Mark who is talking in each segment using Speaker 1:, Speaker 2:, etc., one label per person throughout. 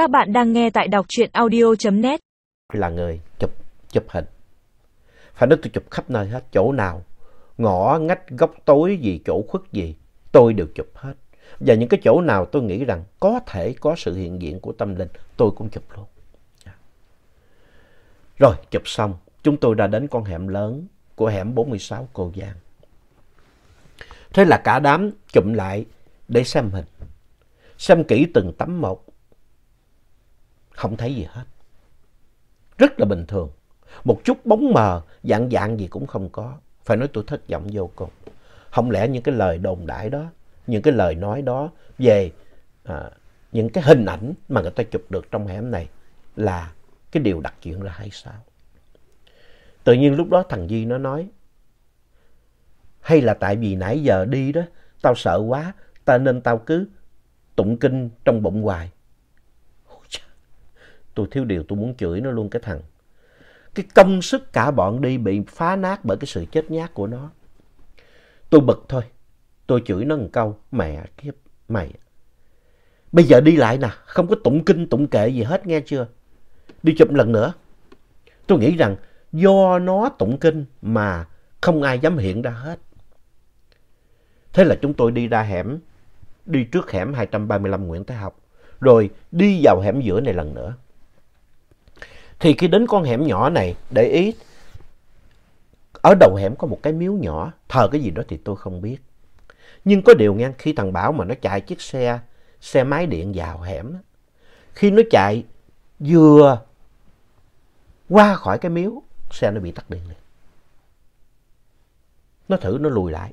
Speaker 1: Các bạn đang nghe tại đọc truyện audio.net.
Speaker 2: Là người chụp, chụp hình. Phải nói tôi chụp khắp nơi hết, chỗ nào, ngõ, ngách, góc tối gì, chỗ khuất gì, tôi đều chụp hết. Và những cái chỗ nào tôi nghĩ rằng có thể có sự hiện diện của tâm linh, tôi cũng chụp luôn. Dạ. Rồi, chụp xong, chúng tôi đã đến con hẻm lớn của hẻm 46 Cô Giang. Thế là cả đám chụm lại để xem hình. Xem kỹ từng tấm một. Không thấy gì hết. Rất là bình thường. Một chút bóng mờ, dạng dạng gì cũng không có. Phải nói tôi thất vọng vô cùng. Không lẽ những cái lời đồn đại đó, những cái lời nói đó về à, những cái hình ảnh mà người ta chụp được trong hẻm này là cái điều đặc chuyện ra hay sao? Tự nhiên lúc đó thằng Duy nó nói, hay là tại vì nãy giờ đi đó, tao sợ quá, ta nên tao cứ tụng kinh trong bụng hoài. Tôi thiếu điều tôi muốn chửi nó luôn cái thằng. Cái công sức cả bọn đi bị phá nát bởi cái sự chết nhát của nó. Tôi bực thôi. Tôi chửi nó một câu. Mẹ kiếp, mày. Bây giờ đi lại nè, không có tụng kinh tụng kệ gì hết nghe chưa? Đi chụp lần nữa. Tôi nghĩ rằng do nó tụng kinh mà không ai dám hiện ra hết. Thế là chúng tôi đi ra hẻm, đi trước hẻm 235 Nguyễn Thái Học, rồi đi vào hẻm giữa này lần nữa. Thì khi đến con hẻm nhỏ này, để ý, ở đầu hẻm có một cái miếu nhỏ, thờ cái gì đó thì tôi không biết. Nhưng có điều nghe, khi thằng Bảo mà nó chạy chiếc xe, xe máy điện vào hẻm, khi nó chạy vừa qua khỏi cái miếu, xe nó bị tắt điện liền. Nó thử nó lùi lại.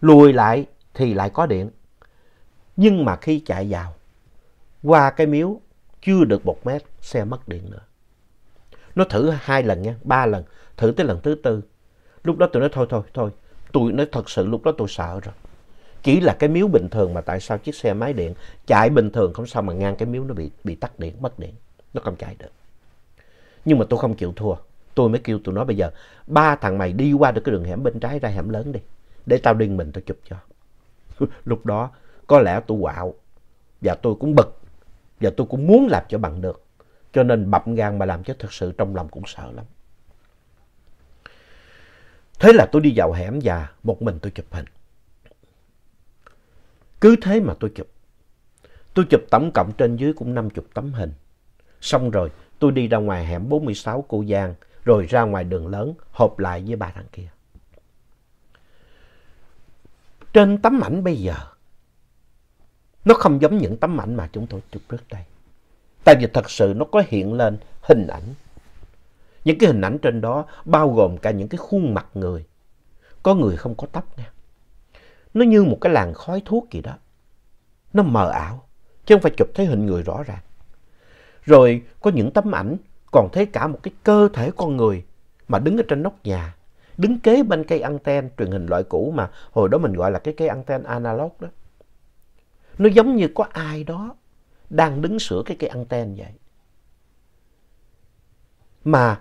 Speaker 2: Lùi lại thì lại có điện. Nhưng mà khi chạy vào, qua cái miếu, chưa được một mét, xe mất điện nữa. Nó thử hai lần nha, ba lần, thử tới lần thứ tư. Lúc đó tôi nói thôi thôi thôi, tôi nói thật sự lúc đó tôi sợ rồi. Chỉ là cái miếu bình thường mà tại sao chiếc xe máy điện chạy bình thường không sao mà ngang cái miếu nó bị bị tắt điện, mất điện. Nó không chạy được. Nhưng mà tôi không chịu thua. Tôi mới kêu tụi nó bây giờ ba thằng mày đi qua được cái đường hẻm bên trái ra hẻm lớn đi. Để tao điên mình tao chụp cho. Lúc đó có lẽ tôi quạo và tôi cũng bực và tôi cũng muốn làm cho bằng được. Cho nên bậm gan mà làm cho thật sự trong lòng cũng sợ lắm. Thế là tôi đi vào hẻm và một mình tôi chụp hình. Cứ thế mà tôi chụp. Tôi chụp tổng cộng trên dưới cũng 50 tấm hình. Xong rồi tôi đi ra ngoài hẻm 46 Cô Giang rồi ra ngoài đường lớn họp lại với ba thằng kia. Trên tấm ảnh bây giờ, nó không giống những tấm ảnh mà chúng tôi chụp trước đây. Tại vì thật sự nó có hiện lên hình ảnh. Những cái hình ảnh trên đó bao gồm cả những cái khuôn mặt người. Có người không có tóc nha. Nó như một cái làn khói thuốc gì đó. Nó mờ ảo, chứ không phải chụp thấy hình người rõ ràng. Rồi có những tấm ảnh còn thấy cả một cái cơ thể con người mà đứng ở trên nóc nhà, đứng kế bên cây anten truyền hình loại cũ mà hồi đó mình gọi là cái cây anten analog đó. Nó giống như có ai đó đang đứng sửa cái cây anten vậy. Mà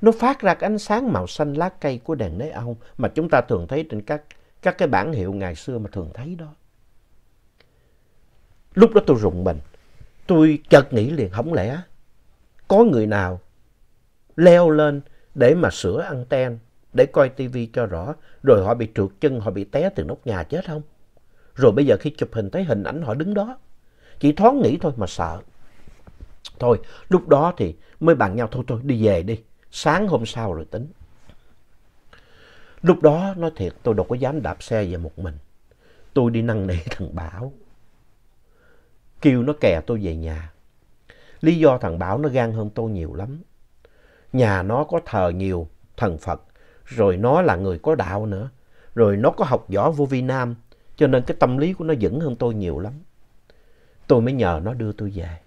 Speaker 2: nó phát ra cái ánh sáng màu xanh lá cây của đèn nế ong mà chúng ta thường thấy trên các, các cái bản hiệu ngày xưa mà thường thấy đó. Lúc đó tôi rùng mình. Tôi chợt nghĩ liền không lẽ có người nào leo lên để mà sửa anten, để coi tivi cho rõ, rồi họ bị trượt chân, họ bị té từ nóc nhà chết không? Rồi bây giờ khi chụp hình thấy hình ảnh họ đứng đó, chỉ thoáng nghĩ thôi mà sợ. Thôi, lúc đó thì mới bàn nhau thôi thôi đi về đi, sáng hôm sau rồi tính. Lúc đó nói thiệt tôi đâu có dám đạp xe về một mình. Tôi đi năn nỉ thằng Bảo. Kêu nó kè tôi về nhà. Lý do thằng Bảo nó gan hơn tôi nhiều lắm. Nhà nó có thờ nhiều thần Phật, rồi nó là người có đạo nữa, rồi nó có học võ vô vi nam, cho nên cái tâm lý của nó vững hơn tôi nhiều lắm. Tôi mới nhờ nó đưa tôi về.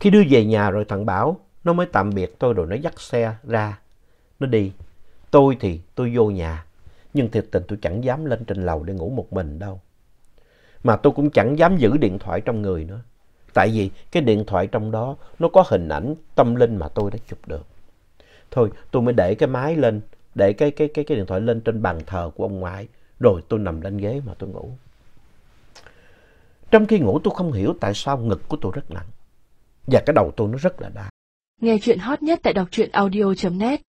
Speaker 2: Khi đưa về nhà rồi thằng Bảo, nó mới tạm biệt tôi rồi nó dắt xe ra, nó đi. Tôi thì tôi vô nhà, nhưng thiệt tình tôi chẳng dám lên trên lầu để ngủ một mình đâu. Mà tôi cũng chẳng dám giữ điện thoại trong người nữa. Tại vì cái điện thoại trong đó nó có hình ảnh tâm linh mà tôi đã chụp được. Thôi tôi mới để cái máy lên, để cái, cái, cái, cái điện thoại lên trên bàn thờ của ông ngoại. Rồi tôi nằm lên ghế mà tôi ngủ. Trong khi ngủ tôi không hiểu tại sao ngực của tôi rất nặng. Và cái đầu tôi nó rất là đau.
Speaker 1: Nghe chuyện hot nhất tại đọc truyện audio.net